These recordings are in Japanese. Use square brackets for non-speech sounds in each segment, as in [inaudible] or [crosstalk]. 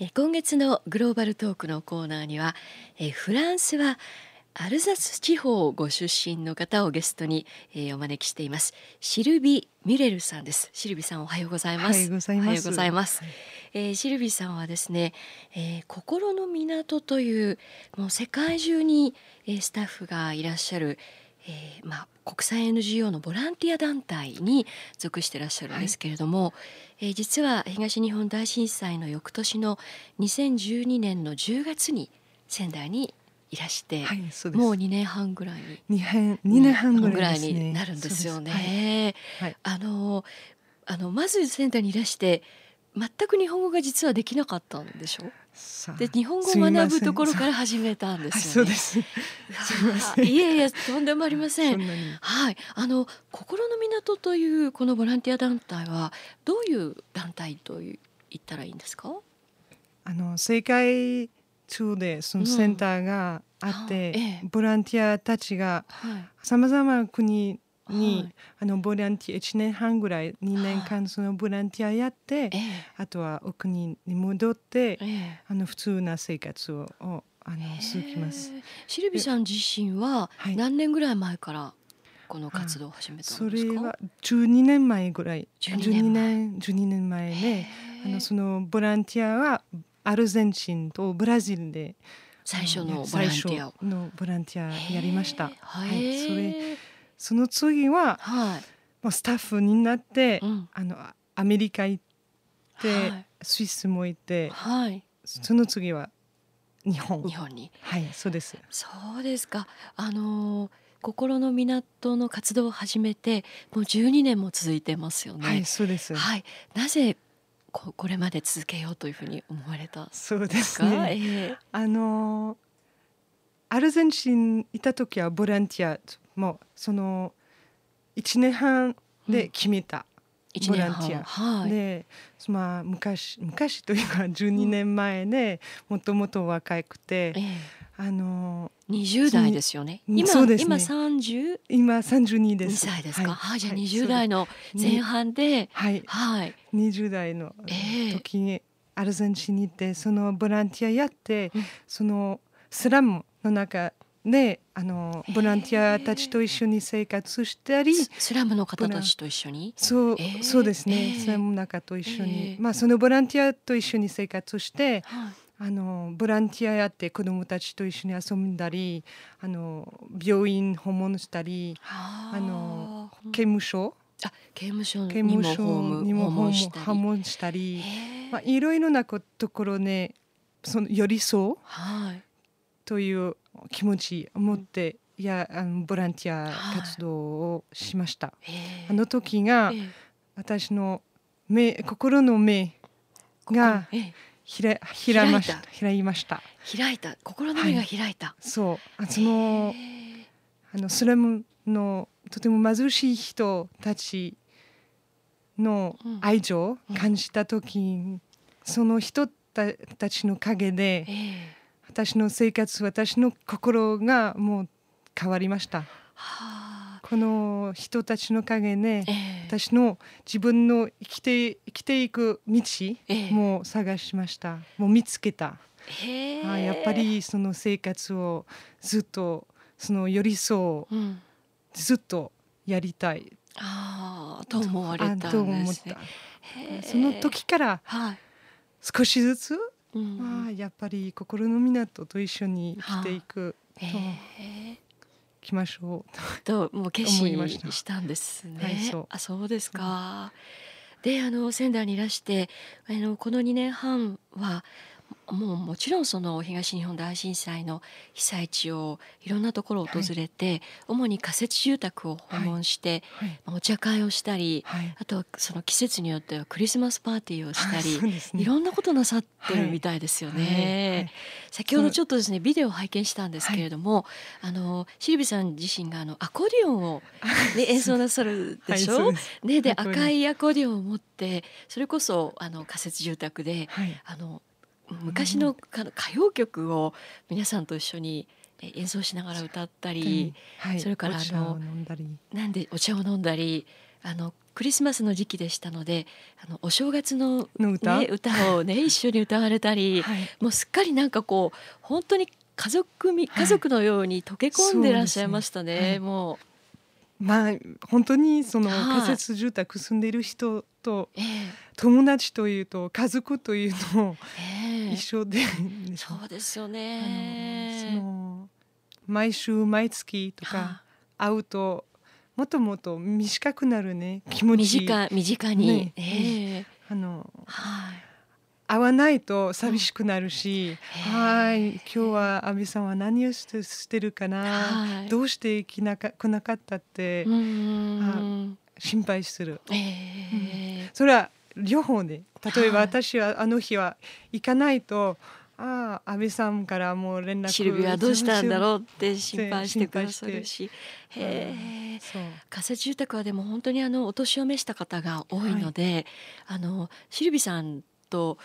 え今月のグローバルトークのコーナーにはえフランスはアルザス地方ご出身の方をゲストに、えー、お招きしています。シルビ・ミレルさんです。シルビさんおはようございます。おはようございます、えー、シルビさんはですね、えー、心の港というもう世界中に、えー、スタッフがいらっしゃる、えー、まあ国際 NGO のボランティア団体に属してらっしゃるんですけれども、はい、えー、実は東日本大震災の翌年の2012年の10月に仙台にいらして、はい、もう2年半ぐらいに 2, 2年半ぐらい、ね,、になるんですよね。はい、あのあのまず仙台にいらして全く日本語が実はできなかったんでしょ？で日本語を学ぶところから始めたんですよね。そうです。いえいえとんでもありません。はい。あの心の港というこのボランティア団体はどういう団体と言ったらいいんですか？あの世界中でそのセンターがあって、うん。ええ、ボランティアたちがさまざまな国に、はい、あのボランティア1年半ぐらい2年間そのボランティアやって、はい、あとはお国に戻って、え、あの普通な生活ををあの続きます。シルビさん自身は何年ぐらい前からこの活動を始めたんですか、それは12年前ぐらい。12年 ,12 年前ねあのそのボランティアはアルゼンチンとブラジルで最初のボランティアのボランティアやりました。はい、それその次は、はい、スタッフになって、うん、あのアメリカ行って、はい、スイスも行って、はい、その次は日本。日本に。はいそうです。そうですか。あのー、心の港の活動を始めてもう12年も続いてますよね。はいそうです。はい。なぜここれまで続けようというふうに思われたそうですね、えー、あのー、アルゼンチンいた時はボランティアもその1年半で決めた、ボランティア、はい、で、まあ、昔昔というか [laughs] 12年前で、もともと若くて、ええ、あの20代ですよね。今そうですね、今30今32です。2歳ですか？はい、じゃあ20代の前半で、はい、はい、20代の時にアルゼンチンに行ってそのボランティアやって、そのスラムの中であのボランティアたちと一緒に生活したりスラムの方たちと一緒に？そうえー、そうですね、えー、スラムの中と一緒に、えー、まあそのボランティアと一緒に生活して、はい、あのボランティアやって子どもたちと一緒に遊んだりあの病院訪問したりあ。の刑務所。あ刑務所にも訪問訪問したり、まあ、いろいろなところねその寄り添うという気持ちを持って、いやあのボランティア活動をしました。あの時が、私の目心の目が開開ました。開いました。開いた。心の目が開いた、はい、そう。あそのあのスラムのとても貧しい人たちの愛情を感じた時、うん、その人たちの陰で、えー私の生活私の心がもう変わりました。はあ、この人たちの陰で、えー、私の自分の生きて生きていく道も探しました、もう見つけた、え。ー、あやっぱりその生活をずっとその寄り添う、うん、ずっとやりたい。あと思われたんです、ね、と思った。その時から少しずつうん、まあやっぱり心の港と一緒に生きていくと、きましょう。ともう決心した。んですね。はい、そう。あそうですか。であの仙台にいらしてあのこの2年半はもうもちろんその東日本大震災の被災地をいろんなところを訪れて、はい、主に仮設住宅を訪問して、はい。はい、お茶会をしたり、あとはその季節によってはクリスマスパーティーをしたり、ね、いろんなことなさってるみたいですよね。先ほどちょっとですねビデオを拝見したんですけれども、あのシルビさん自身があのアコーディオンを、ね、演奏なさるでしょ？ねで赤いアコーディオンを持ってそれこそあの仮設住宅で、あの昔の歌謡曲を皆さんと一緒に演奏しながら歌ったり、はい、それからあのなんでお茶を飲んだりあのクリスマスの時期でしたのであのお正月の,、の歌,、ね、歌をね一緒に歌われたり、はい、もうすっかりなんかこう本当に家族み家族のように溶け込んでらっしゃいましたね。ね。はい、もう。まあ本当にその仮設住宅住んでいる人と友達というと家族というの一緒で、そうですよね。その毎週毎月とか会うともっともっと短くなるね気持ち。短短に、ね。えー、あの、はい、会わないと寂しくなるし、はい今日は阿部さんは何をしてしてるかな、はい、どうして来なか来なかったって心配する、えーうん、それは両方で例えば私はあの日は行かないと、ああ安倍さんからもう連絡シルビはどうしたんだろうって心配してくださるし。へえ仮設住宅はでも本当にあのお年を召した方が多いので、はい、あのシルビさんと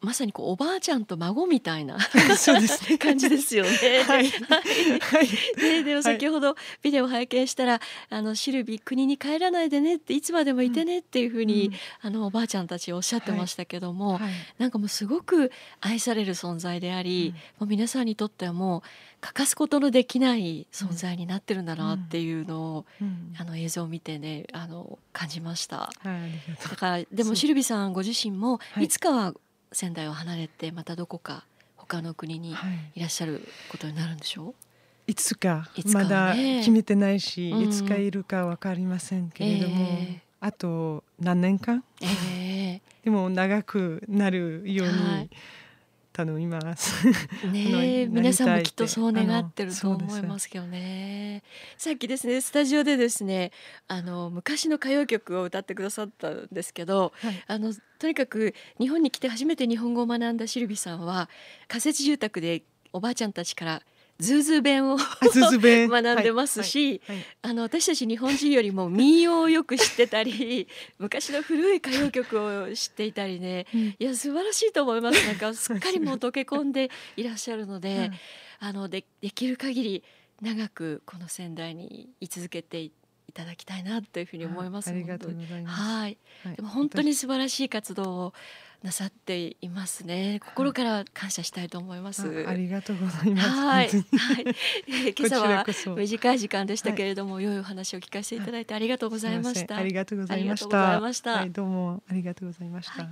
まさにこうおばあちゃんと孫みたいなそうです、ね、[laughs] 感じですよね。はい、はい、ででも先ほどビデオ拝見したら「あのシルビ国に帰らないでね」っていつまでもいてねっていうふうに、うん、あのおばあちゃんたちおっしゃってましたけども、はい。はい、なんかもうすごく愛される存在であり、うん、もう皆さんにとってはもう欠かすことのできない存在になってるんだなっていうのを、うん、あの映像を見てねあの感じました。だからでもシルビさんご自身もいつかは仙台を離れてまたどこか他の国にい。らっしゃることになるんでしょう、はい、いつかまだ決めてないし、いつかいるか分かりませんけれども、えー、あと何年間、えー、でも長くなるように、はい頼みます。ね [laughs] 皆さんもきっとそう願ってると思いますけどね。さっきですねスタジオでですねあの昔の歌謡曲を歌ってくださったんですけど、はい、あのとにかく日本に来て初めて日本語を学んだシルビさんは仮設住宅でおばあちゃんたちからズーズー弁を [laughs] 学んでますし、はいはい、あの私たち日本人よりも民謡をよく知ってたり [laughs] 昔の古い歌謡曲を知っていたりね、うん、いや素晴らしいと思います。なんか [laughs] すっかりもう溶け込んでいらっしゃるので、あのでできる限り長くこの仙台に居続けていただきたいなというふうに思います。ありがとうございます。はい、でも本当に素晴らしい活動をなさっていますね。心から感謝したいと思います。ありがとうございます。はい、はい、今朝は短い時間でしたけれども、はい、良いお話を聞かせていただいてありがとうございました。ありがとうございました。はい、どうもありがとうございました。